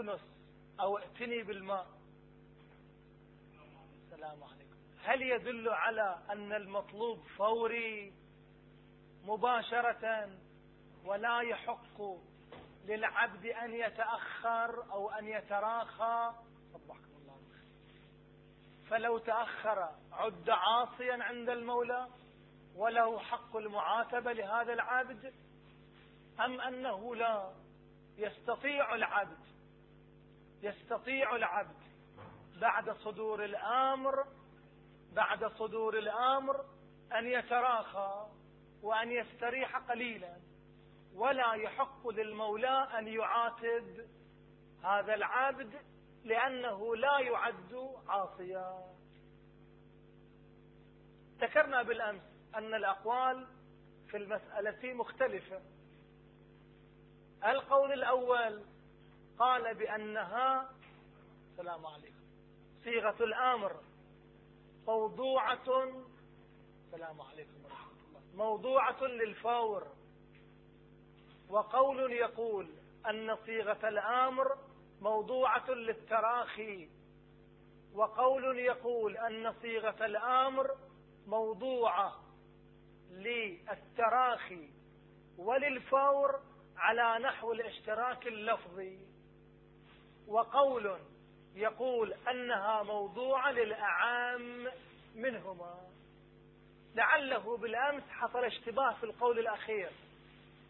اكنس أو ائتني بالماء. السلام عليكم. هل يدل على أن المطلوب فوري مباشرة ولا يحق للعبد أن يتأخر أو أن يتراخى؟ صبحكم الله فلو تأخر عد عاصيا عند المولى وله حق المعاتبة لهذا العبد أم أنه لا يستطيع العبد يستطيع العبد بعد صدور الأمر بعد صدور الأمر أن يتراخى وأن يستريح قليلا ولا يحق للمولى أن يعاتب هذا العبد لأنه لا يعد عاصيا. ذكرنا بالأمس أن الأقوال في المسألة مختلفة. القول الأول قال بأنها السلام عليكم. صيغة الأمر. موضوعة السلام عليكم ورحمة الله. موضوعة للفور. وقول يقول أن صيغة الأمر موضوعة للتراخي. وقول يقول أن صيغة الأمر موضوعة للتراخي. وللفور على نحو الاشتراك اللفظي. وقول يقول أنها موضوعة للأعام منهما. لعله بالأمس حصل اشتباه في القول الأخير.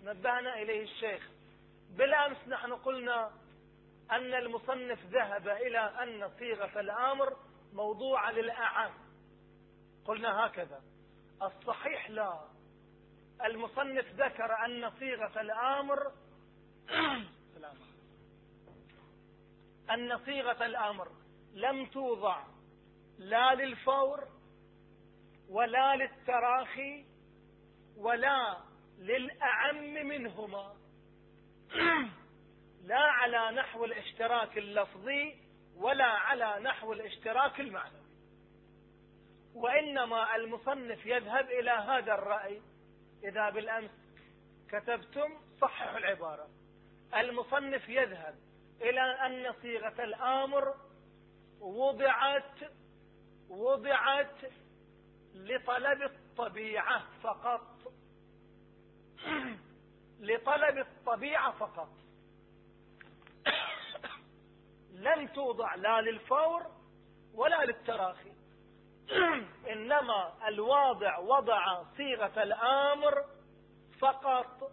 نبهنا إليه الشيخ. بالأمس نحن قلنا أن المصنف ذهب إلى أن صيغة الأمر موضوعة للأعام. قلنا هكذا. الصحيح لا. المصنف ذكر أن صيغة الأمر أن صيغة الأمر لم توضع لا للفور ولا للتراخي ولا للأعم منهما. لا على نحو الاشتراك اللفظي ولا على نحو الاشتراك المعنوي. وإنما المصنف يذهب إلى هذا الرأي إذا بالأمس كتبتم صححوا العبارة. المصنف يذهب إلى أن صيغة الآمر وضعت وضعت لطلب الطبيعة فقط. لطلب الطبيعة فقط. لم توضع لا للفور ولا للتراخي. إنما الواضع وضع صيغة الآمر فقط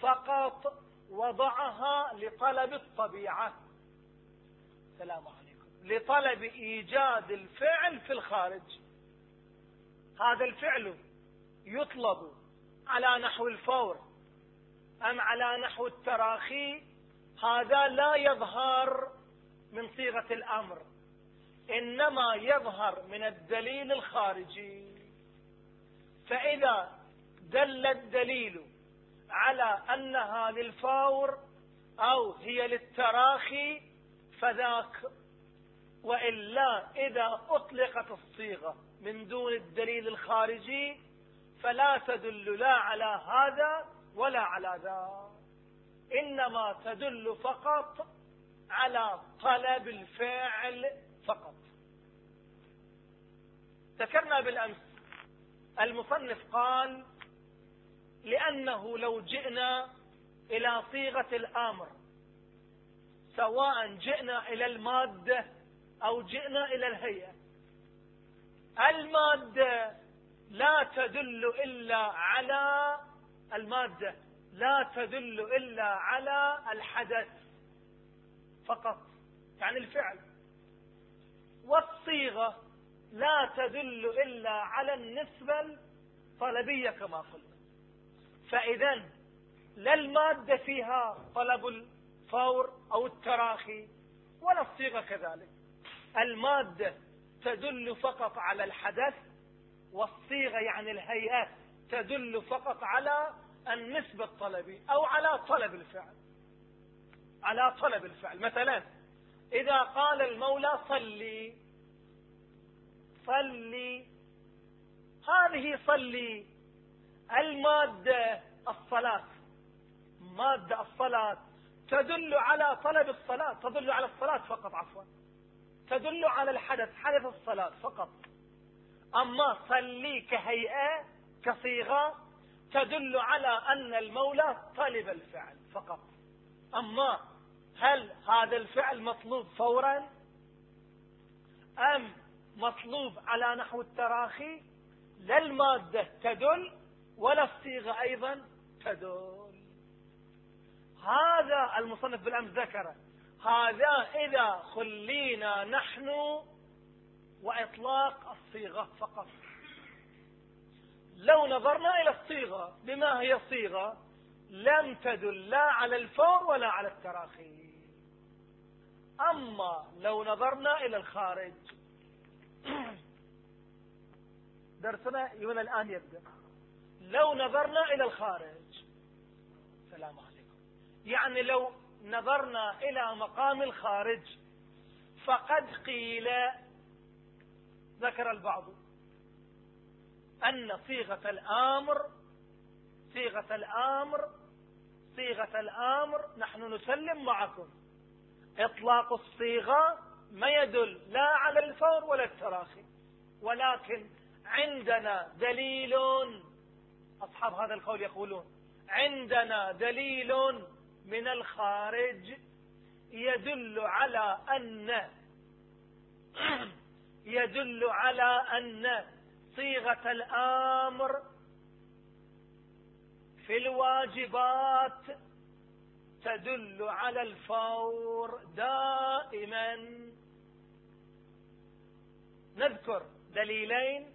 فقط وضعها لطلب الطبيعة. السلام عليكم. لطلب إيجاد الفعل في الخارج. هذا الفعل يطلب على نحو الفور أم على نحو التراخي. هذا لا يظهر من صيغة الأمر إنما يظهر من الدليل الخارجي. فإذا دل الدليل على أنها للفور أو هي للتراخي فذاك وإلا إذا أطلقت الصيغة من دون الدليل الخارجي فلا تدل لا على هذا ولا على ذا إنما تدل فقط على طلب الفاعل فقط. ذكرنا بالأمس المصنف قال لأنه لو جئنا إلى صيغة الآمر سواء جئنا إلى المادة أو جئنا إلى الهيئة. المادة لا تدل إلا على المادة لا تدل إلا على الحدث فقط يعني الفعل. والصيغة لا تدل إلا على النسبة الطلبية كما قلنا فإذا لا المادة فيها طلب الفور أو التراخي ولا الصيغة كذلك. المادة تدل فقط على الحدث والصيغة يعني الهيئة تدل فقط على النسبة الطلبي أو على طلب الفعل. على طلب الفعل. مثلا إذا قال المولى صلي صلي هذه صلي المادة الصلاة. مادة الصلاة. تدل على طلب الصلاة. تدل على الصلاة فقط عفوا. تدل على الحدث حدث الصلاة فقط. أما صلي كهيئة كصيغة تدل على أن المولى طلب الفعل فقط. أما هل هذا الفعل مطلوب فورا؟ أم مطلوب على نحو التراخي؟ لا المادة تدل ولا الصيغة أيضا تدل. هذا المصنف بالأمس ذكره هذا إذا خلينا نحن وإطلاق الصيغة فقط. لو نظرنا إلى الصيغة بما هي الصيغة لم تدل لا على الفور ولا على التراخي. أما لو نظرنا إلى الخارج درسنا من الآن يبدأ. لو نظرنا إلى الخارج. سلام عليكم. يعني لو نظرنا إلى مقام الخارج فقد قيل ذكر البعض أن صيغة الآمر صيغة الآمر صيغة الآمر نحن نسلم معكم. إطلاق الصيغة ما يدل لا على الفور ولا التراخي ولكن عندنا دليل أصحاب هذا القول يقولون عندنا دليل من الخارج يدل على أن يدل على أن صيغة الأمر في الواجبات تدل على الفور دائما. نذكر دليلين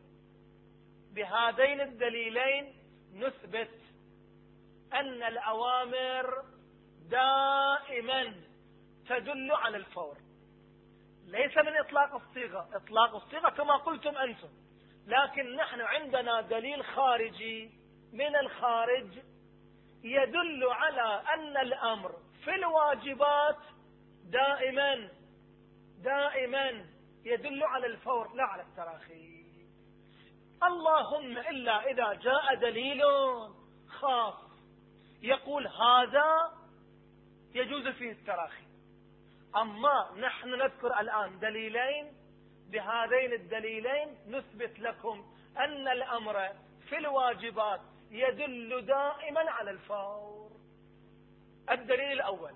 بهذين الدليلين نثبت أن الأوامر دائما تدل على الفور. ليس من إطلاق الصيغة. إطلاق الصيغة كما قلتم أنتم. لكن نحن عندنا دليل خارجي من الخارج يدل على أن الأمر في الواجبات دائما دائما يدل على الفور لا على التراخي. اللهم إلا إذا جاء دليل خاص يقول هذا يجوز فيه التراخي. أما نحن نذكر الآن دليلين بهذين الدليلين نثبت لكم أن الأمر في الواجبات يدل دائما على الفور. الدليل الأول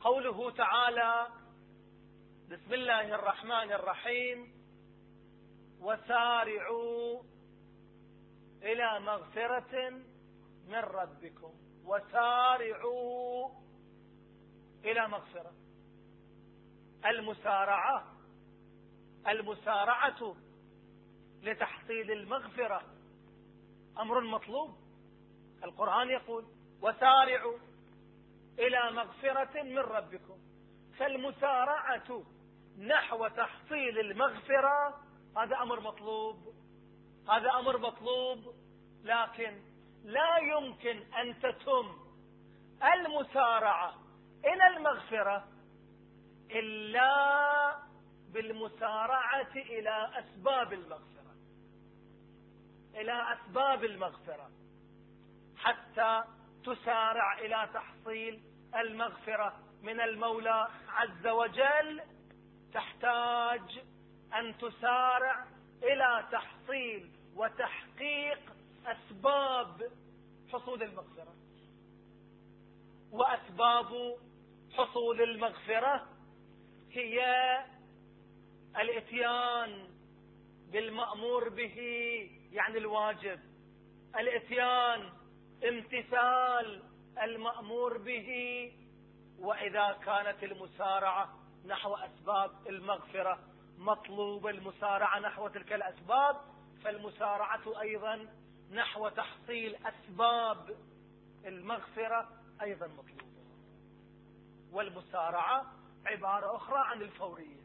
قوله تعالى بسم الله الرحمن الرحيم وسارعوا إلى مغفرة من ربكم. وسارعوا إلى مغفرة. المسارعة المسارعة لتحصيل المغفرة أمر مطلوب. القرآن يقول وسارعوا إلى مغفرة من ربكم. فالمسارعة نحو تحصيل المغفرة هذا أمر مطلوب هذا أمر مطلوب لكن لا يمكن أن تتم المسارعة إلى المغفرة إلا بالمسارعة إلى أسباب المغفرة إلى أسباب المغفرة حتى تسارع إلى تحصيل المغفرة من المولى عز وجل تحتاج أن تسارع إلى تحصيل وتحقيق أسباب حصول المغفرة. وأسباب حصول المغفرة هي الإتيان بالمأمور به يعني الواجب. الإتيان امتثال المأمور به وإذا كانت المسارعة نحو أسباب المغفرة. مطلوب المسارعة نحو تلك الأسباب فالمسارعة أيضا نحو تحصيل أسباب المغفرة أيضا مطلوبة. والمسارعة عبارة أخرى عن الفورية.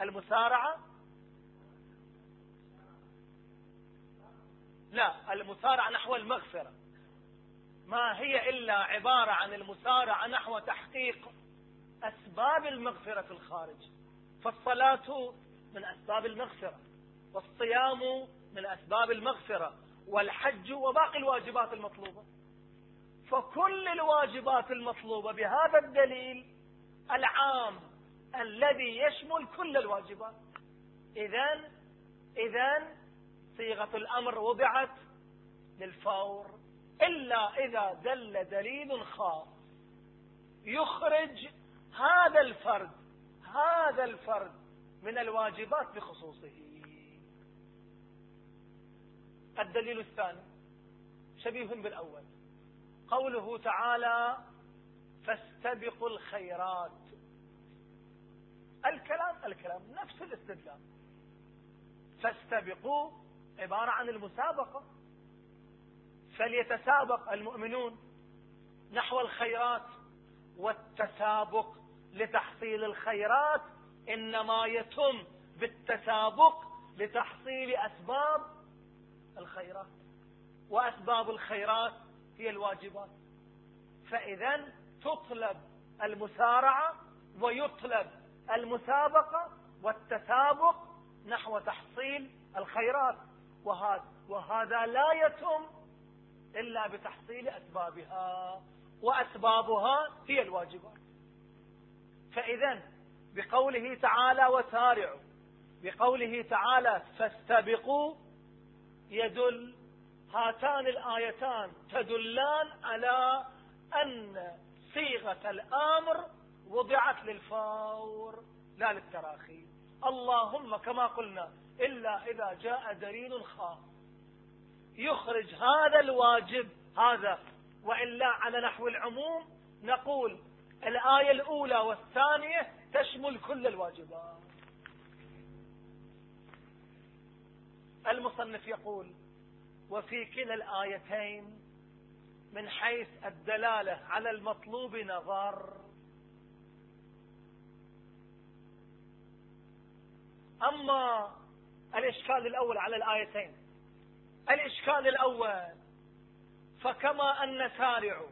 المسارعة؟ لا المسارعة نحو المغفرة. ما هي إلا عبارة عن المسارعة نحو تحقيق أسباب المغفرة في الخارج. فالصلاة من أسباب المغفرة والصيام من أسباب المغفرة والحج وباقي الواجبات المطلوبة. فكل الواجبات المطلوبة بهذا الدليل العام الذي يشمل كل الواجبات. إذا إذا صيغة الأمر وضعت للفور. إلا إذا دل دليل خاص يخرج هذا الفرد هذا الفرد من الواجبات بخصوصه. الدليل الثاني شبيه بالأول. قوله تعالى فاستبقوا الخيرات. الكلام الكلام نفس الاستدلال. فاستبقوا عبارة عن المسابقة. فليتسابق المؤمنون نحو الخيرات والتسابق لتحصيل الخيرات إنما يتم بالتسابق لتحصيل أسباب الخيرات. وأسباب الخيرات هي الواجبات. فإذا تطلب المسارعة ويطلب المسابقة والتسابق نحو تحصيل الخيرات. وهذا, وهذا لا يتم إلا بتحصيل أسبابها. وأسبابها هي الواجبات. فإذا بقوله تعالى وسارعوا. بقوله تعالى فاستبقوا يدل هاتان الآيتان تدلان على أن صيغة الأمر وضعت للفور لا للتراخي. اللهم كما قلنا إلا إذا جاء دليل خاص. يخرج هذا الواجب هذا وإلا على نحو العموم نقول الآية الأولى والثانية تشمل كل الواجبات. المصنف يقول وفي كلا الآيتين من حيث الدلالة على المطلوب نظر أما الإشكال الأول على الآيتين الإشكال الأول فكما أن سارعوا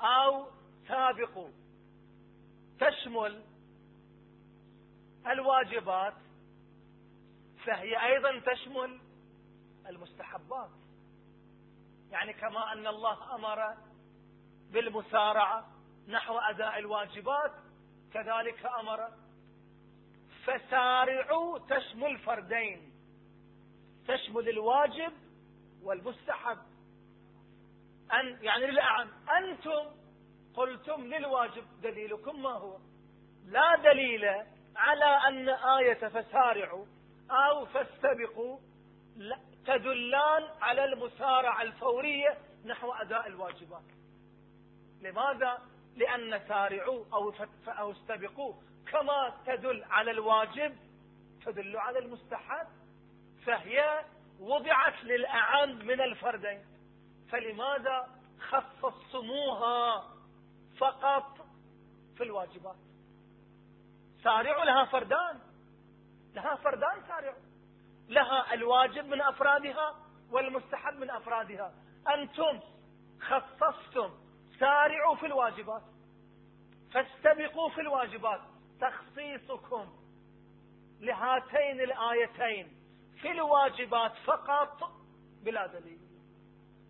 أو سابقوا تشمل الواجبات فهي أيضا تشمل المستحبات. يعني كما أن الله أمر بالمسارعة نحو أداء الواجبات كذلك أمر فسارعوا تشمل فردين تشمل الواجب والمستحب. أن يعني للأعم أنتم قلتم للواجب دليلكم ما هو؟ لا دليل على أن آية فسارعوا أو فاستبقوا. تدلان على المسارعة الفورية نحو أداء الواجبات. لماذا؟ لأن سارعوا أو, أو استبقوا. كما تدل على الواجب تدل على المستحب. فهي وضعت للأعم من الفردين. فلماذا خصصتموها فقط في الواجبات. سارعوا لها فردان. لها فردان سارعوا لها الواجب من أفرادها والمستحب من أفرادها. أنتم خصصتم سارعوا في الواجبات. فاستبقوا في الواجبات. تخصيصكم لهاتين الآيتين في الواجبات فقط بلا دليل.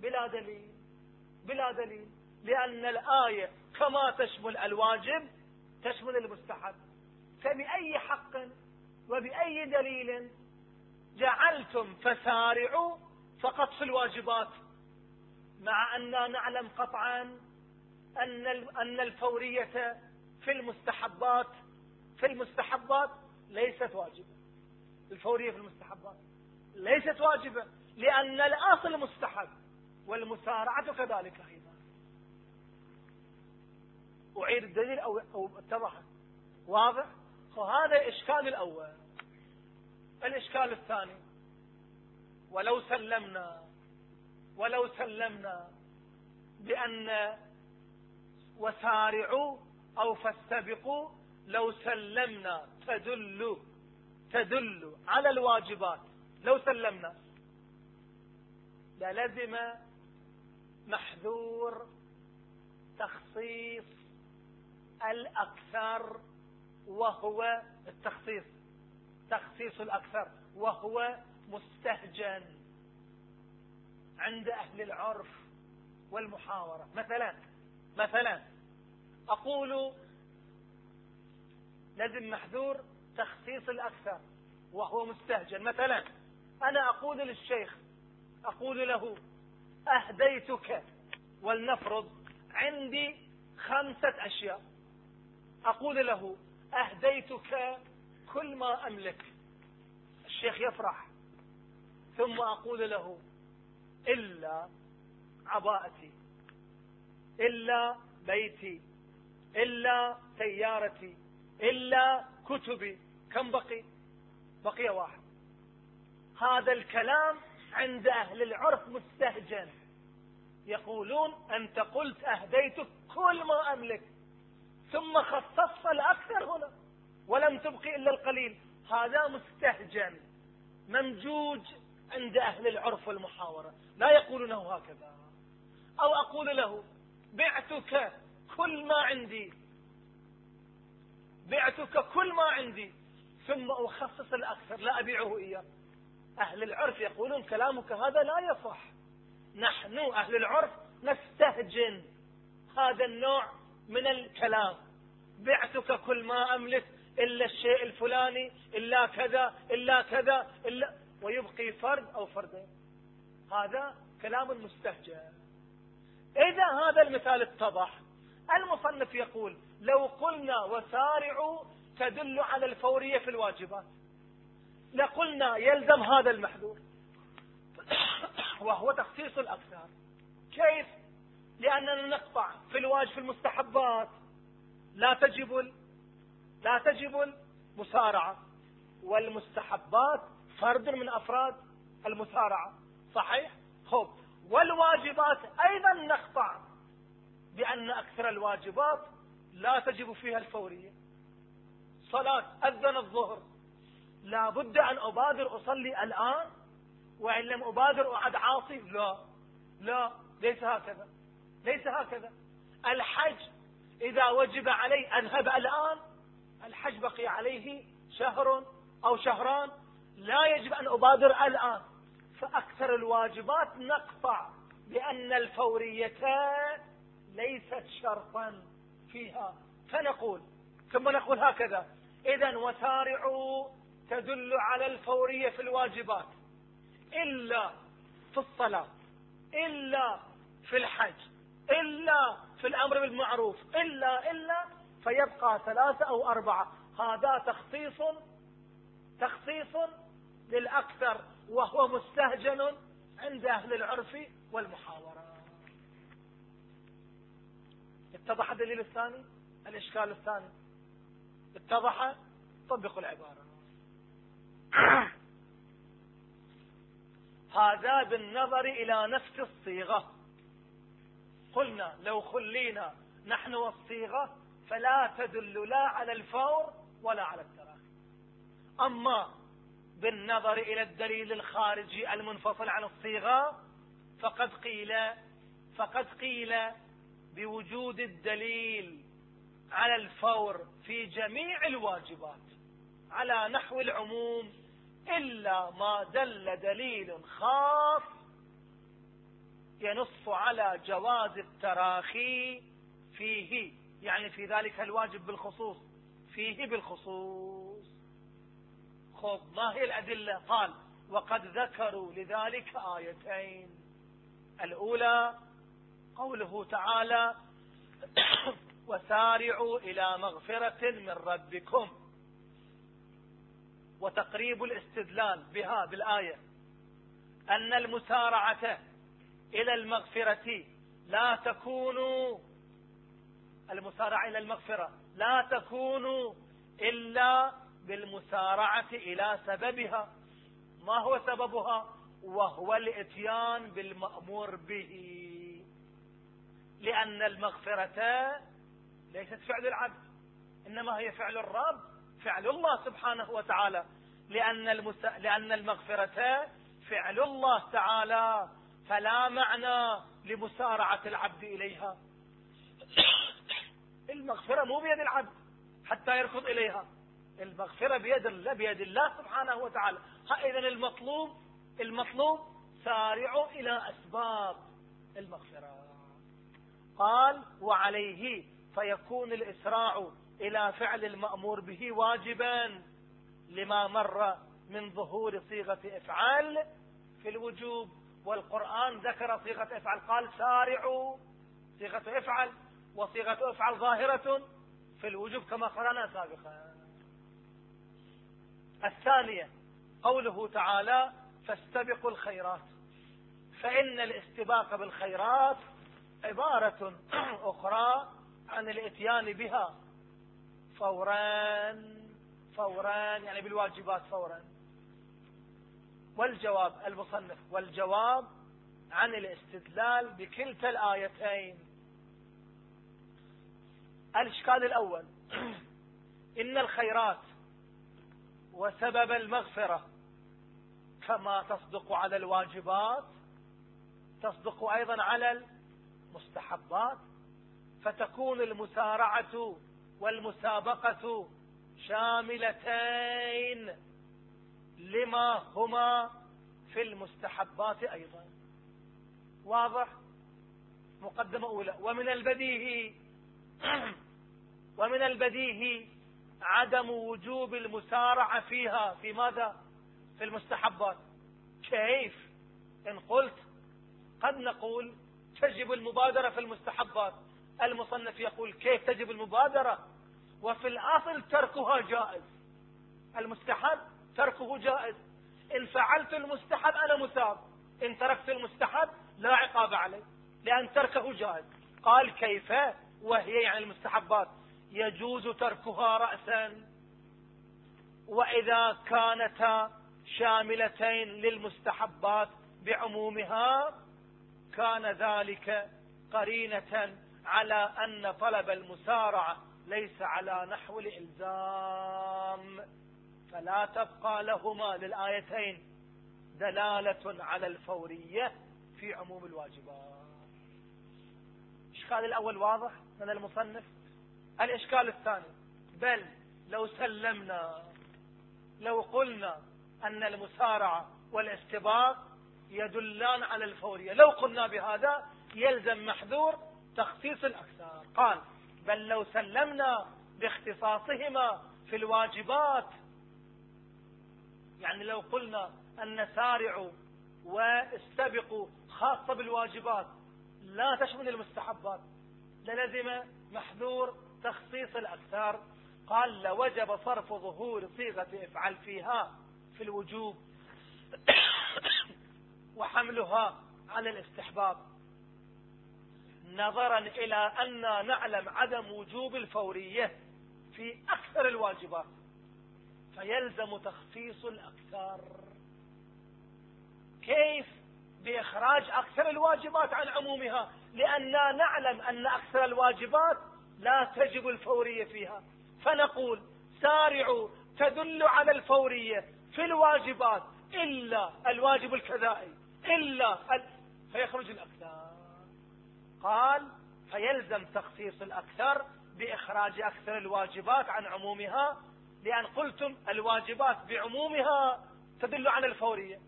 بلا دليل. بلا دليل. لأن الآية كما تشمل الواجب تشمل المستحب. فبأي حق وبأي دليل جعلتم فسارعوا فقط في الواجبات مع أننا نعلم قطعا أن أن الفورية في المستحبات في المستحبات ليست واجبة. الفورية في المستحبات ليست واجبة لأن الأصل مستحب والمسارعة كذلك أيضا. أعيد الدليل أو, أو اتضحت واضح؟ فهذا الإشكال الأول. الإشكال الثاني. ولو سلمنا ولو سلمنا بأن وسارعوا أو فاستبقوا لو سلمنا تدل تدل على الواجبات. لو سلمنا. للزم محذور تخصيص الأكثر وهو التخصيص تخصيص الأكثر وهو مستهجن عند أهل العرف والمحاورة. مثلا مثلا أقول لازم محذور تخصيص الأكثر وهو مستهجن. مثلا أنا أقول للشيخ أقول له أهديتك ولنفرض عندي خمسة أشياء. أقول له أهديتك كل ما أملك. الشيخ يفرح. ثم أقول له إلا عباءتي إلا بيتي إلا سيارتي إلا كتبي. كم بقي؟ بقي واحد. هذا الكلام عند أهل العرف مستهجن. يقولون أنت قلت أهديتك كل ما أملك. ثم خصصت الأكثر هنا ولم تبقي إلا القليل. هذا مستهجن ممجوج عند أهل العرف والمحاورة. لا يقولونه هكذا. أو أقول له بعتك كل ما عندي. بعتك كل ما عندي. ثم أخصص الأكثر لا أبيعه إياه. أهل العرف يقولون كلامك هذا لا يصح. نحن أهل العرف نستهجن. هذا النوع من الكلام. بعتك كل ما أملك إلا الشيء الفلاني إلا كذا إلا كذا إلا ويبقي فرد أو فردين. هذا كلام مستهجن. إذا هذا المثال اتضح المصنف يقول لو قلنا وسارعوا تدل على الفورية في الواجبات. لقلنا يلزم هذا المحذور. وهو تخصيص الأكثر كيف لأننا نقطع في الواجب في المستحبات. لا تجب لا تجب المسارعة. والمستحبات فرد من أفراد المسارعة. صحيح؟ خب والواجبات أيضا نقطع بأن أكثر الواجبات لا تجب فيها الفورية. صلاة أذن الظهر. لا بد أن أبادر أصلي الآن وإن لم أبادر أعد عاصي لا. لا ليس هكذا. ليس هكذا. الحج إذا وجب علي أذهب الآن الحج بقي عليه شهر أو شهران لا يجب أن أبادر الآن. فأكثر الواجبات نقطع بأن الفورية ليست شرطا فيها. فنقول ثم نقول هكذا إذا وسارعوا تدل على الفورية في الواجبات إلا في الصلاة إلا في الحج. إلا في الأمر بالمعروف إلا إلا فيبقى ثلاثة أو أربعة. هذا تخصيص تخصيص للأكثر وهو مستهجن عند أهل العرف والمحاورة. اتضح الدليل الثاني؟ الإشكال الثاني؟ اتضح؟ طبقوا العبارة. هذا بالنظر إلى نفس الصيغة. قلنا لو خلينا نحن والصيغة فلا تدل لا على الفور ولا على التراخي. أما بالنظر إلى الدليل الخارجي المنفصل عن الصيغة فقد قيل فقد قيل بوجود الدليل على الفور في جميع الواجبات على نحو العموم إلا ما دل دليل خاص ينص على جواز التراخي فيه يعني في ذلك الواجب بالخصوص فيه بالخصوص. خب ما هي الأدلة قال وقد ذكروا لذلك آيتين. الأولى قوله تعالى وسارعوا إلى مغفرة من ربكم. وتقريب الاستدلال بها بالآية أن المسارعة إلى المغفرة. لا تكون المسارعة إلى المغفرة. لا تكون إلا بالمسارعة إلى سببها. ما هو سببها؟ وهو الإتيان بالمأمور به. لأن المغفرة ليست فعل العبد إنما هي فعل الرب فعل الله سبحانه وتعالى. لأن, المس... لأن المغفرة فعل الله تعالى. فلا معنى لمسارعة العبد إليها. المغفرة مو بيد العبد حتى يركض إليها. المغفرة بيد الله بيد الله سبحانه وتعالى. إذا المطلوب المطلوب سارعوا إلى أسباب المغفرة. قال وعليه فيكون الإسراع إلى فعل المأمور به واجبا لما مر من ظهور صيغة إفعال في الوجوب. والقرآن ذكر صيغة افعل قال سارعوا. صيغة افعل وصيغة افعل ظاهرة في الوجوب كما قرأنا سابقا. الثانية قوله تعالى فاستبقوا الخيرات. فإن الاستباق بالخيرات عبارة أخرى عن الإتيان بها. فورا فورا يعني بالواجبات فورا. والجواب المصنف والجواب عن الاستدلال بكلتا الآيتين. الإشكال الأول إن الخيرات وسبب المغفرة كما تصدق على الواجبات تصدق أيضا على المستحبات فتكون المسارعة والمسابقة شاملتين. لما هما في المستحبات أيضا. واضح؟ مقدمة أولى. ومن البديهي ومن البديهي عدم وجوب المسارعة فيها. في ماذا؟ في المستحبات. كيف؟ إن قلت قد نقول تجب المبادرة في المستحبات. المصنف يقول كيف تجب المبادرة؟ وفي الأصل تركها جائز. المستحب تركه جائز. إن فعلت المستحب أنا مثاب. إن تركت المستحب لا عقاب علي لأن تركه جائز. قال كيف؟ وهي يعني المستحبات. يجوز تركها رأسا. وإذا كانتا شاملتين للمستحبات بعمومها كان ذلك قرينة على أن طلب المسارعة ليس على نحو الإلزام. فلا تبقى لهما للآيتين دلالة على الفورية في عموم الواجبات. الإشكال الأول واضح من المصنف؟ الإشكال الثاني بل لو سلمنا لو قلنا أن المسارعة والاستباق يدلان على الفورية. لو قلنا بهذا يلزم محذور تخصيص الأكثار قال بل لو سلمنا باختصاصهما في الواجبات يعني لو قلنا أن سارعوا واستبقوا خاصة بالواجبات لا تشمل المستحبات. للزم محذور تخصيص الأكثار. قال لوجب صرف ظهور صيغة افعل فيها في الوجوب وحملها على الاستحباب. نظرا إلى أن نعلم عدم وجوب الفورية في أكثر الواجبات. فيلزم تخصيص الأكثر. كيف؟ بإخراج أكثر الواجبات عن عمومها لأننا نعلم أن أكثر الواجبات لا تجب الفورية فيها. فنقول سارعوا تدل على الفورية في الواجبات إلا الواجب الكذائي إلا ال... فيخرج الأكثر. قال فيلزم تخصيص الأكثر بإخراج أكثر الواجبات عن عمومها لأن قلتم الواجبات بعمومها تدل على الفورية.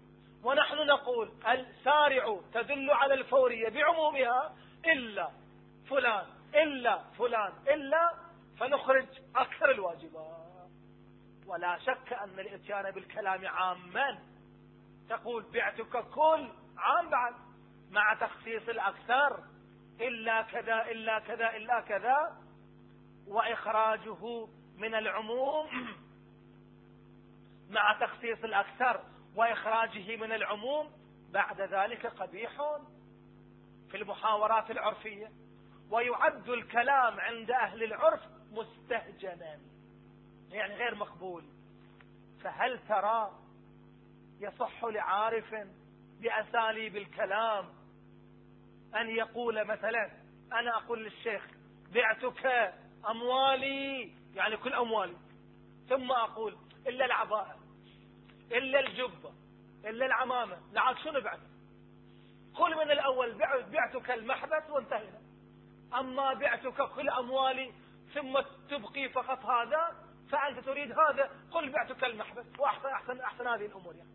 ونحن نقول السارع تدل على الفورية بعمومها إلا فلان إلا فلان إلا فنخرج أكثر الواجبات. ولا شك أن الإتيان بالكلام عاما. تقول بعتك كل عام بعد مع تخصيص الأكثر إلا كذا إلا كذا إلا كذا وإخراجه من العموم مع تخصيص الأكثر وإخراجه من العموم بعد ذلك قبيح في المحاورات العرفية. ويعد الكلام عند أهل العرف مستهجنا يعني غير مقبول. فهل ترى يصح لعارف بأساليب الكلام أن يقول مثلا أنا أقول للشيخ بعتك أموالي يعني كل أموالي ثم أقول إلا العباءة إلا الجبة إلا العمامة. لعاد شنو بعد؟ قل من الأول بعتك المحبس وانتهينا. أما بعتك كل أموالي ثم تبقي فقط هذا فأنت تريد هذا قل بعتك المحبس وأحسن أحسن, أحسن هذه الأمور يعني.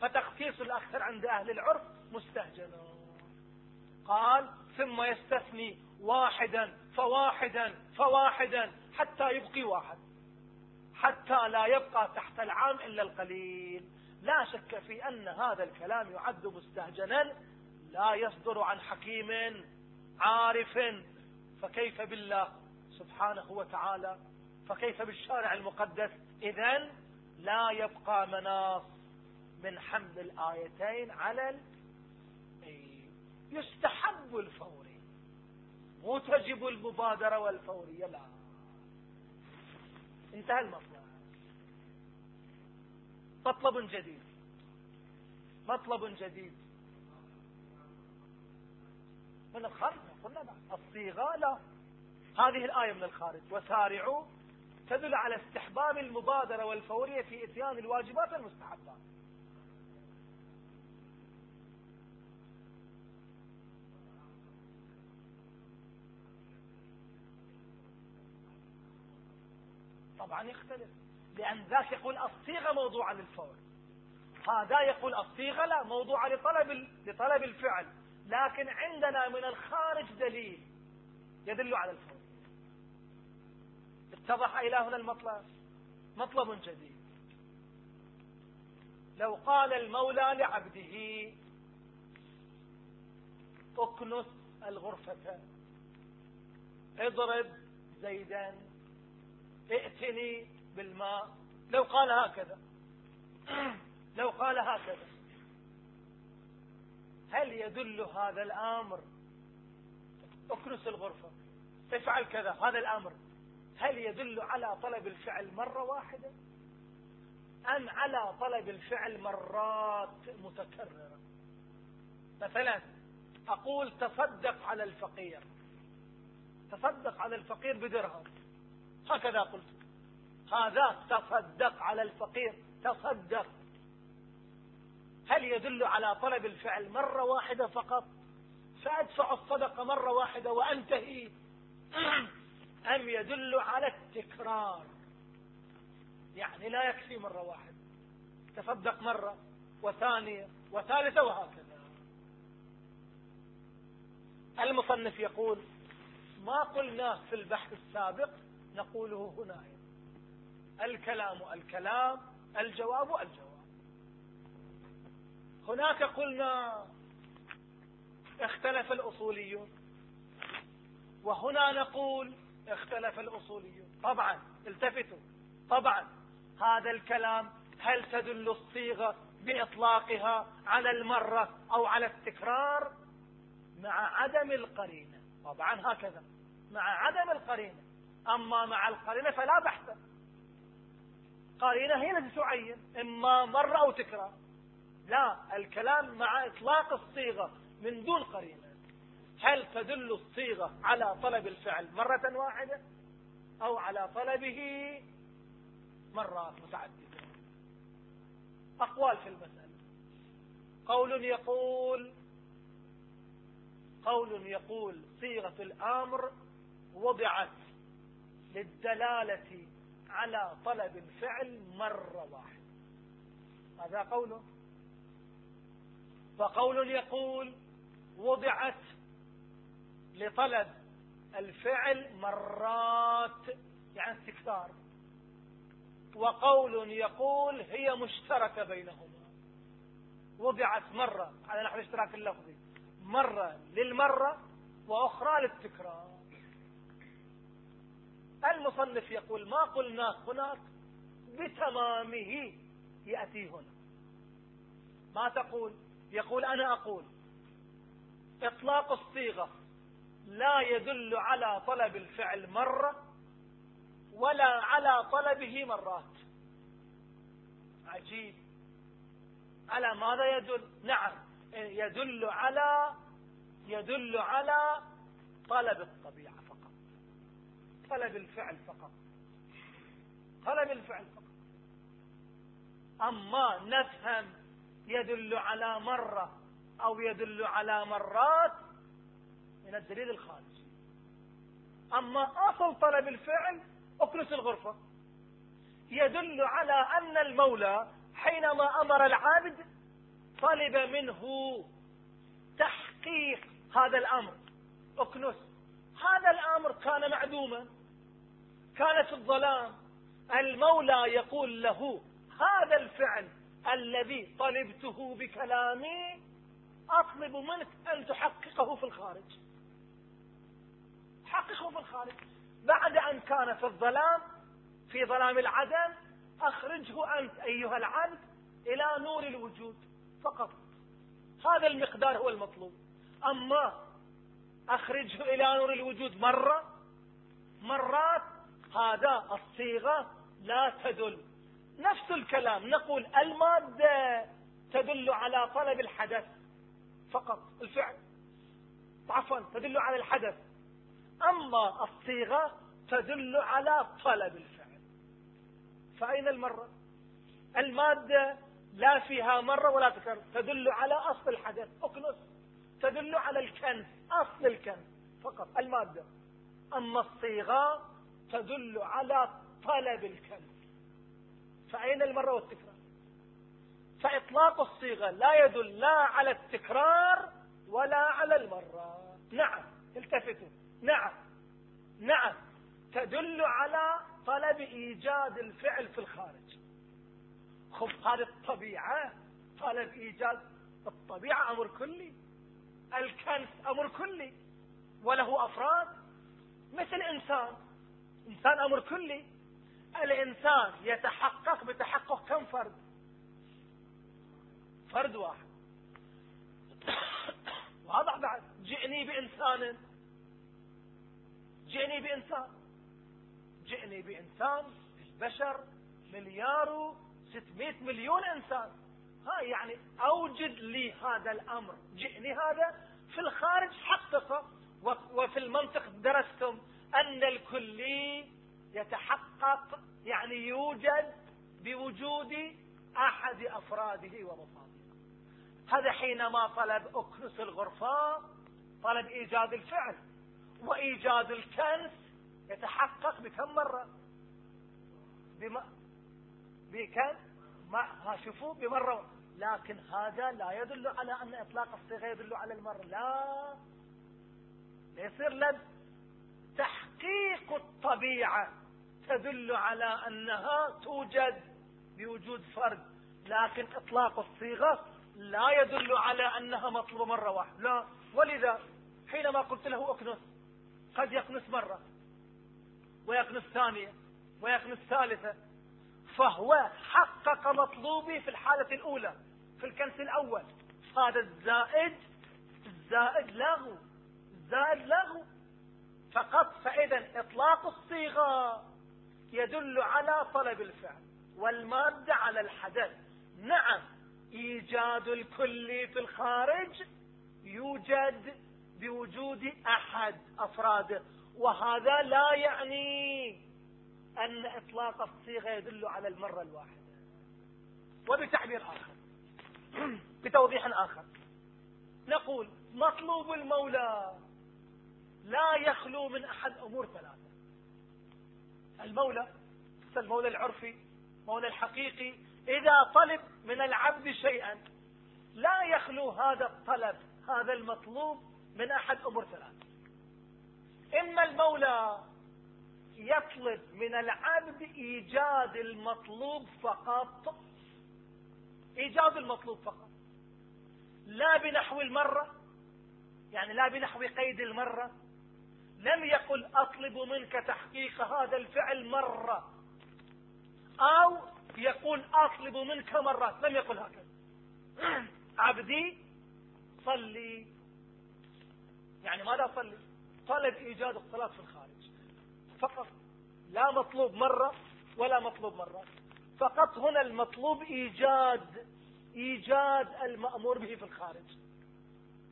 فتخصيص الأكثر عند أهل العرف مستهجن قال ثم يستثني واحدا فواحدا فواحدا. حتى يبقي واحد. حتى لا يبقى تحت العام إلا القليل. لا شك في أن هذا الكلام يعد مستهجنا لا يصدر عن حكيم عارف. فكيف بالله سبحانه وتعالى؟ فكيف بالشارع المقدس؟ إذا لا يبقى مناص من حمل الآيتين على يستحب الفوري مو تجب المبادرة والفورية لا انتهى المطلب. مطلب جديد. مطلب جديد. من الخارج؟ قلنا لا. الصيغة لا. هذه الآية من الخارج. وسارعوا تدل على استحباب المبادرة والفورية في إتيان الواجبات والمستحبات طبعا يختلف. لأن ذاك يقول الصيغة موضوعة للفور هذا يقول الصيغة لا موضوعة لطلب لطلب الفعل. لكن عندنا من الخارج دليل يدل على الفور اتضح إلى هنا المطلب؟ مطلب جديد. لو قال المولى لعبده اكنس الغرفة. اضرب زيدا. ائتني بالماء. لو قال هكذا. لو قال هكذا. هل يدل هذا الأمر؟ اكنس الغرفة. افعل كذا. هذا الأمر. هل يدل على طلب الفعل مرة واحدة؟ أم على طلب الفعل مرات متكررة؟ مثلا أقول تصدق على الفقير. تصدق على الفقير بدرهم. هكذا قلت. هذا تصدق على الفقير تصدق. هل يدل على طلب الفعل مرة واحدة فقط؟ فأدفع الصدقة مرة واحدة وأنتهي. أم يدل على التكرار؟ يعني لا يكفي مرة واحدة. تصدق مرة وثانية وثالثة وهكذا. المصنف يقول ما قلناه في البحث السابق نقوله هنا الكلام الكلام الجواب الجواب. هناك قلنا اختلف الأصوليون وهنا نقول اختلف الأصوليون. طبعا التفتوا. طبعا هذا الكلام هل تدل الصيغة بإطلاقها على المرة أو على التكرار؟ مع عدم القرينة. طبعا هكذا. مع عدم القرينة. أما مع القرينة فلا بحث. قرينة هي التي تعين إما مرة أو تكرار. لا الكلام مع إطلاق الصيغة من دون قرينة. هل تدل الصيغة على طلب الفعل مرة واحدة؟ أو على طلبه مرات متعددة. أقوال في المسألة. قول يقول قول يقول صيغة الأمر وضعت للدلالة على طلب الفعل مرة واحدة. هذا قوله. وقول يقول وضعت لطلب الفعل مرات يعني استكثار. وقول يقول هي مشتركة بينهما. وضعت مرة على نحو الاشتراك اللفظي مرة للمرة وأخرى للتكرار. المصنف يقول ما قلنا هناك بتمامه يأتي هنا. ما تقول؟ يقول أنا أقول إطلاق الصيغة لا يدل على طلب الفعل مرة ولا على طلبه مرات. عجيب. على ماذا يدل؟ نعم يدل على يدل على طلب الطبيعة. طلب الفعل فقط. طلب الفعل فقط. أما نفهم يدل على مرة أو يدل على مرات من الدليل الخارجي. أما أصل طلب الفعل أكنس الغرفة. يدل على أن المولى حينما أمر العابد طلب منه تحقيق هذا الأمر. أكنس هذا الأمر كان معدوما. كان في الظلام المولى يقول له هذا الفعل الذي طلبته بكلامي أطلب منك أن تحققه في الخارج. حققه في الخارج. بعد أن كان في الظلام في ظلام العدم أخرجه أنت أيها العبد إلى نور الوجود فقط. هذا المقدار هو المطلوب. أما أخرجه إلى نور الوجود مرة مرات هذا الصيغة لا تدل. نفس الكلام نقول المادة تدل على طلب الحدث فقط الفعل. عفوا تدل على الحدث. أما الصيغة تدل على طلب الفعل. فأين المرة؟ المادة لا فيها مرة ولا تكرر. تدل على أصل الحدث أكنس تدل على الكنز أصل الكنز فقط المادة. أما الصيغة تدل على طلب الكنز فأين المرة والتكرار؟ فإطلاق الصيغة لا يدل لا على التكرار ولا على المرة. نعم التفتوا. نعم نعم. تدل على طلب إيجاد الفعل في الخارج. خب هذه الطبيعة طلب إيجاد الطبيعة أمر كلي. الكنس أمر كلي. وله أفراد. مثل إنسان إنسان أمر كلي. الإنسان يتحقق بتحقق كم فرد؟ فرد واحد. واضح بعد. جئني بإنسان. جئني بإنسان. جئني بإنسان. البشر مليار ستمائة مليون إنسان. ها يعني أوجد لي هذا الأمر. جئني هذا في الخارج حققه وفي المنطق درستم. أن الكلي يتحقق يعني يوجد بوجود أحد أفراده ومفاده هذا حينما طلب أكنس الغرفاء طلب إيجاد الفعل وإيجاد الكنس يتحقق بكم مرة؟ بما بكم؟ ما ها شوفوا بمرة. لكن هذا لا يدل على أن إطلاق الصيغة يدل على المرة. لا. يصير لد تحقيق الطبيعة تدل على أنها توجد بوجود فرد لكن إطلاق الصيغة لا يدل على أنها مطلوبة مرة واحدة. لا. ولذا حينما قلت له أكنس قد يكنس مرة ويكنس ثانية ويكنس ثالثة فهو حقق مطلوبي في الحالة الأولى في الكنس الأول. هذا الزائد الزائد له الزائد له فقط فإذا إطلاق الصيغة يدل على طلب الفعل والمادة على الحدث. نعم إيجاد الكل في الخارج يوجد بوجود أحد أفراده وهذا لا يعني أن إطلاق الصيغة يدل على المرة الواحدة. وبتعبير آخر بتوضيح آخر. نقول مطلوب المولى. لا يخلو من أحد أمور ثلاثة. المولى المولى العرفي مولى الحقيقي إذا طلب من العبد شيئا لا يخلو هذا الطلب هذا المطلوب من أحد أمور ثلاثة. إما المولى يطلب من العبد إيجاد المطلوب فقط إيجاد المطلوب فقط. لا بنحو المرة يعني لا بنحو قيد المرة لم يقل أطلب منك تحقيق هذا الفعل مرة. أو يقول أطلب منك مرات لم يقل هكذا. عبدي صلي. يعني ماذا صلي طلب إيجاد الصلاة في الخارج. فقط. لا مطلوب مرة ولا مطلوب مرة. فقط هنا المطلوب إيجاد. إيجاد المأمور به في الخارج.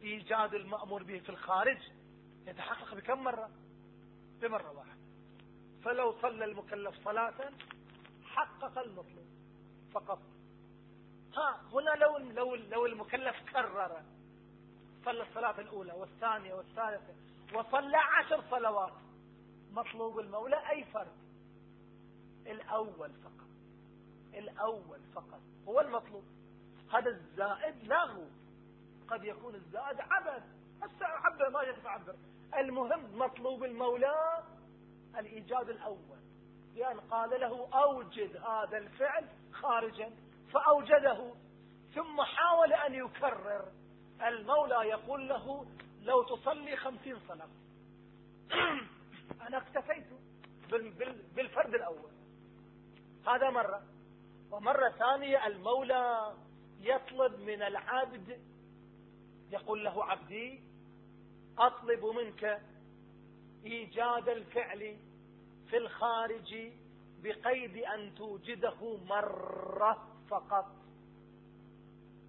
إيجاد المأمور به في الخارج. يتحقق بكم مرة؟ بمرة واحدة. فلو صلى المكلف صلاة حقق المطلوب فقط. ها هنا لو لو لو المكلف كرر صلى الصلاة الأولى والثانية والثالثة وصلى عشر صلوات مطلوب المولى أي فرد؟ الأول فقط. الأول فقط. هو المطلوب. هذا الزائد له قد يكون الزائد عبث هسه عبر ما جيت عبر. المهم مطلوب المولى الإيجاد الأول. لأن قال له أوجد هذا الفعل خارجا. فأوجده. ثم حاول أن يكرر. المولى يقول له لو تصلي خمسين صلاة. أنا اكتفيت بالفرد الأول. هذا مرة. ومرة ثانية المولى يطلب من العبد يقول له عبدي أطلب منك إيجاد الفعل في الخارج بقيد أن توجده مرة فقط.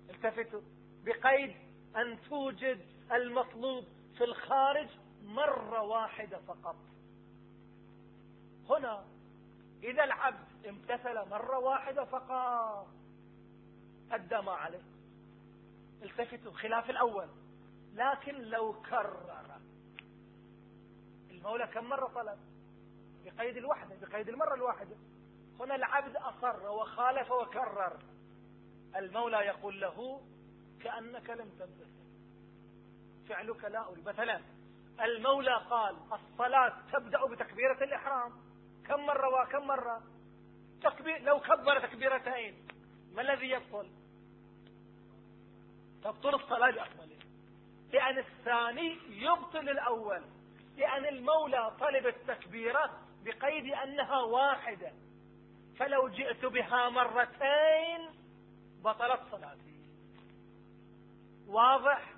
التفتوا. بقيد أن توجد المطلوب في الخارج مرة واحدة فقط. هنا إذا العبد امتثل مرة واحدة فقط أدى ما عليه. التفتوا. خلاف الأول. لكن لو كرر. المولى كم مرة طلب؟ بقيد الوحدة بقيد المرة الواحدة. هنا العبد أصر وخالف وكرر. المولى يقول له كأنك لم تمتثل فعلك لا أريد. مثلا المولى قال الصلاة تبدأ بتكبيرة الإحرام. كم مرة وكم مرة؟ تكبير لو كبر تكبيرتين ما الذي يبطل؟ تبطل الصلاة بأكملها لأن الثاني يبطل الأول لأن المولى طلب التكبيرة بقيد أنها واحدة. فلو جئت بها مرتين بطلت صلاتي. واضح؟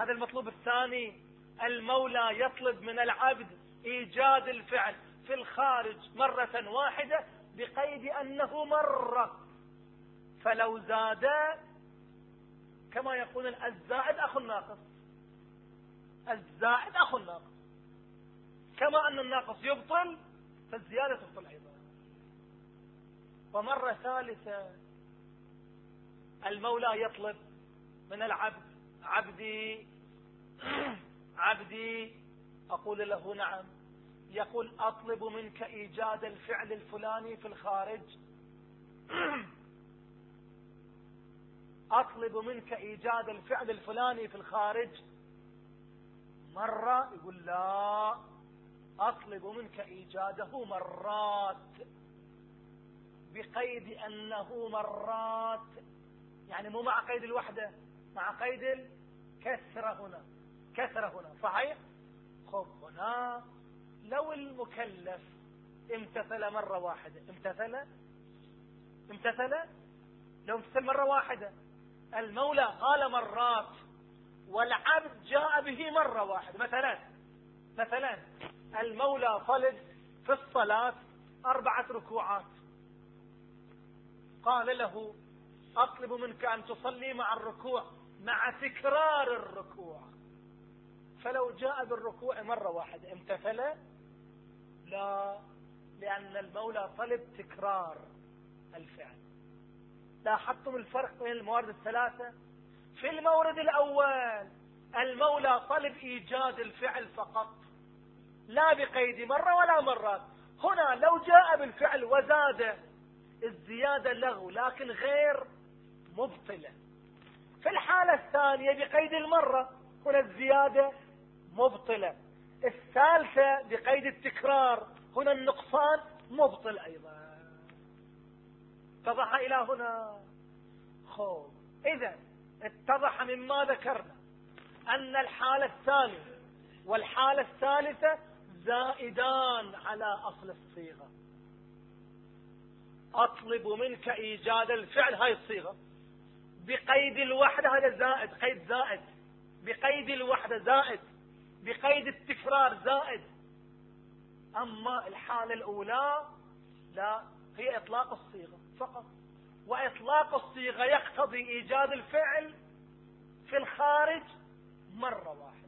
هذا المطلوب الثاني. المولى يطلب من العبد إيجاد الفعل في الخارج مرة واحدة بقيد أنه مرة فلو زاد كما يقول الزائد أخو الناقص الزائد أخو الناقص. كما أن الناقص يبطل فالزيادة تبطل أيضا. ومرة ثالثة المولى يطلب من العبد عبدي عبدي أقول له نعم. يقول أطلب منك إيجاد الفعل الفلاني في الخارج. أطلب منك إيجاد الفعل الفلاني في الخارج. مرة يقول لا أطلب منك إيجاده مرات. بقيد أنه مرات. يعني مو مع قيد الوحدة مع قيد الكسرة هنا. كسرة هنا صحيح؟ خب هنا لو المكلف امتثل مرة واحدة امتثل؟ امتثل؟ لو امتثل مرة واحدة. المولى قال مرات. والعبد جاء به مرة واحدة. مثلا مثلا المولى طلب في الصلاة أربعة ركوعات. قال له أطلب منك أن تصلي مع الركوع مع تكرار الركوع. فلو جاء بالركوع مرة واحدة امتثل؟ لا لأن المولى طلب تكرار الفعل. لاحظتم الفرق بين الموارد الثلاثة؟ في المورد الأول. المولى طلب إيجاد الفعل فقط. لا بقيد مرة ولا مرات. هنا لو جاء بالفعل وزاد الزيادة لغو لكن غير مبطلة. في الحالة الثانية بقيد المرة هنا الزيادة مبطلة. الثالثة بقيد التكرار هنا النقصان مبطل أيضا. اتضح إلى هنا؟ خوف إذا اتضح مما ذكرنا أن الحالة الثانية والحالة الثالثة زائدان على أصل الصيغة. أطلب منك إيجاد الفعل هاي الصيغة. بقيد الوحدة هذا زائد قيد زائد. بقيد الوحدة زائد. بقيد التكرار زائد. أما الحالة الأولى لا هي إطلاق الصيغة فقط. وإطلاق الصيغة يقتضي إيجاد الفعل في الخارج مرة واحدة.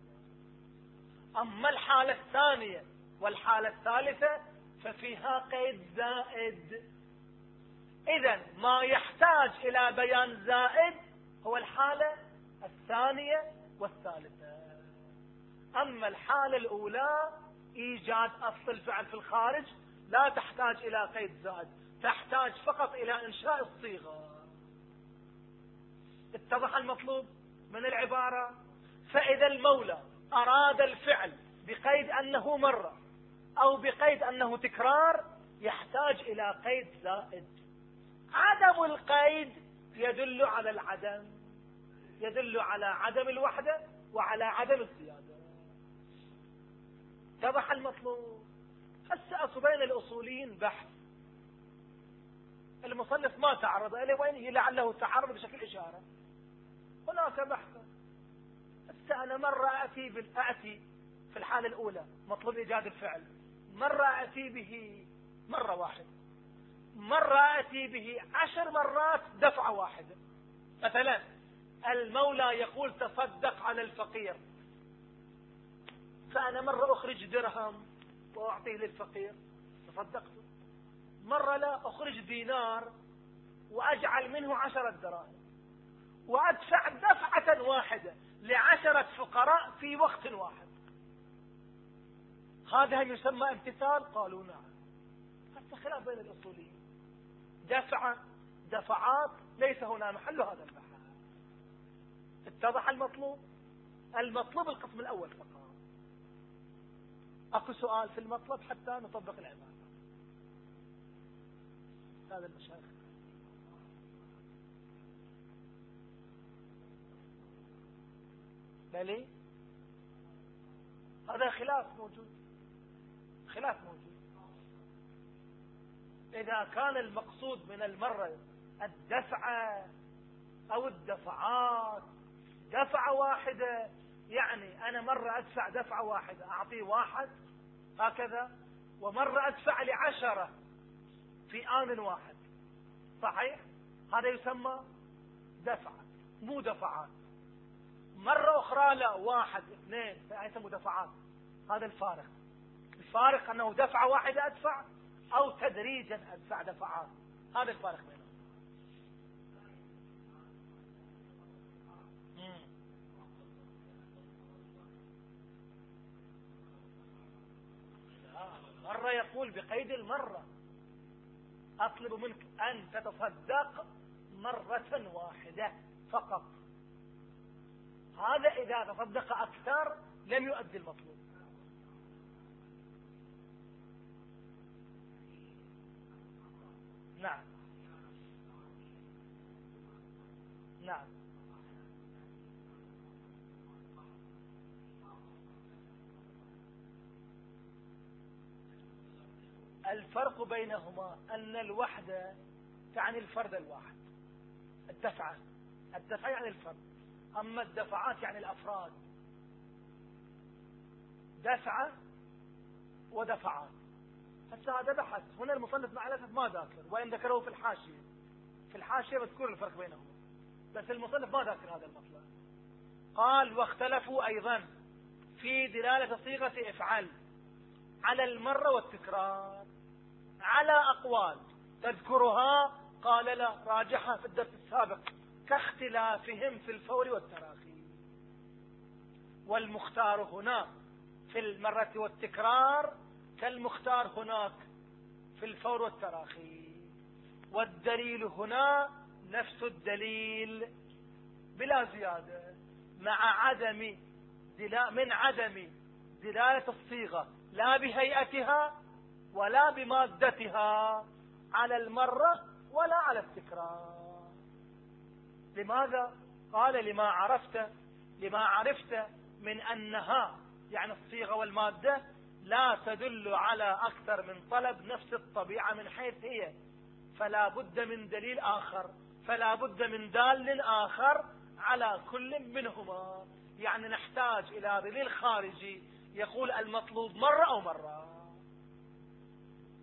أما الحالة الثانية والحالة الثالثة ففيها قيد زائد. إذا ما يحتاج إلى بيان زائد هو الحالة الثانية والثالثة. أما الحالة الأولى إيجاد أصل الفعل في الخارج لا تحتاج إلى قيد زائد. تحتاج فقط إلى إنشاء الصيغة. اتضح المطلوب من العبارة؟ فإذا المولى أراد الفعل بقيد أنه مرة أو بقيد أنه تكرار يحتاج إلى قيد زائد. عدم القيد يدل على العدم يدل على عدم الوحدة وعلى عدم الزيادة. اتضح المطلوب. هسه بين الأصوليين بحث. المصنف ما تعرض إليه وإن لعله تعرض بشكل إشارة. هناك بحث. أنا مرة أتي بالأتي في الحالة الأولى مطلوب إيجاد الفعل. مرة أتي به؟ مرة واحدة مرة أتي به؟ عشر مرات دفعة واحدة مثلا المولى يقول تصدق على الفقير. فأنا مرة أخرج درهم وأعطيه للفقير. تصدقت. مرة لا أخرج دينار وأجعل منه عشرة دراهم وأدفع دفعة واحدة لعشرة فقراء في وقت واحد. هذا يسمى امتثال؟ قالوا نعم. حتى خلاف بين الأصوليين. دفع دفعات ليس هنا محل هذا البحث اتضح المطلوب؟ المطلوب القسم الأول فقط. أكو سؤال في المطلب حتى نطبق العبادة هذا المشايخ. بلي هذا خلاف موجود. خلاف موجود. إذا كان المقصود من المرة الدفعة أو الدفعات دفعة واحدة يعني أنا مرة أدفع دفعة واحدة أعطيه واحد هكذا ومرة أدفع لعشرة في آن واحد. صحيح؟ هذا يسمى دفع مو دفعات. مرة أخرى لا واحد اثنين يسمى دفعات هذا الفارق. الفارق أنه دفعة واحدة أدفع أو تدريجا أدفع دفعات. هذا الفارق بينهم. مرة يقول بقيد المرة. أطلب منك أن تتصدق مرة واحدة فقط. هذا إذا تصدق أكثر لم يؤدي المطلوب. نعم. نعم. الفرق بينهما أن الوحدة تعني الفرد الواحد الدفعة الدفعة يعني الفرد. أما الدفعات يعني الأفراد. دفعة ودفعات. هسه هذا بحث. هنا المصنف مع الأسف ما ذاكر وإن ذكره في الحاشية. في الحاشية مذكور الفرق بينهما بس المصنف ما ذاكر هذا المطلب قال واختلفوا أيضا في دلالة صيغة افعل على المرة والتكرار. على أقوال. تذكرها؟ قال لا راجحها في الدرس السابق. كاختلافهم في الفور والتراخي. والمختار هنا في المرة والتكرار كالمختار هناك في الفور والتراخي. والدليل هنا نفس الدليل بلا زيادة مع عدم من عدم دلالة الصيغة لا بهيئتها ولا بمادتها على المرة ولا على التكرار. لماذا؟ قال لما عرفت لما عرفت من أنها يعني الصيغة والمادة لا تدل على أكثر من طلب نفس الطبيعة من حيث هي. فلا بد من دليل آخر فلا بد من دال آخر على كل منهما. يعني نحتاج إلى دليل خارجي يقول المطلوب مرة أو مرة.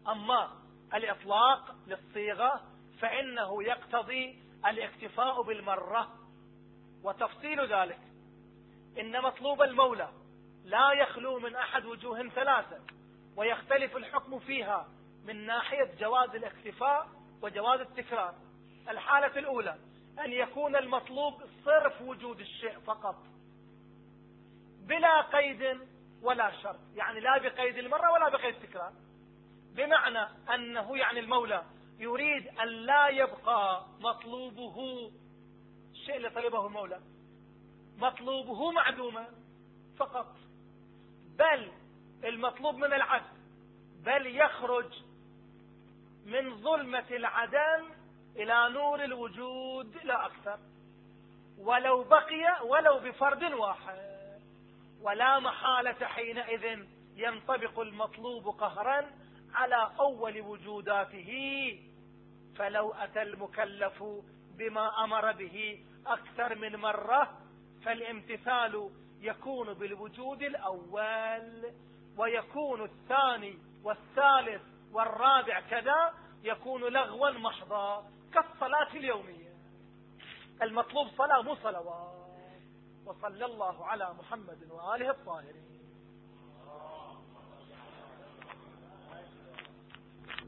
أما الإطلاق للصيغة فإنه يقتضي الاكتفاء بالمرة وتفصيل ذلك إن مطلوب المولى لا يخلو من أحد وجوه ثلاثة ويختلف الحكم فيها من ناحية جواز الاكتفاء وجواز التكرار. الحالة الأولى أن يكون المطلوب صرف وجود الشيء فقط بلا قيد ولا شرط يعني لا بقيد المرة ولا بقيد التكرار. بمعنى أنه يعني المولى يريد أن لا يبقى مطلوبه الشيء اللي طلبه المولى. مطلوبه معدوما فقط. بل المطلوب من العبد بل يخرج من ظلمة العدم إلى نور الوجود لا أكثر. ولو بقي ولو بفرد واحد. ولا محالة حينئذ ينطبق المطلوب قهرا على أول وجوداته فلو أتى المكلف بما أمر به أكثر من مرة فالامتثال يكون بالوجود الأول ويكون الثاني والثالث والرابع كذا يكون لغوا محضا كالصلاة اليومية. المطلوب صلاة مو صلوات. وصلى الله على محمد وآله الطاهرين.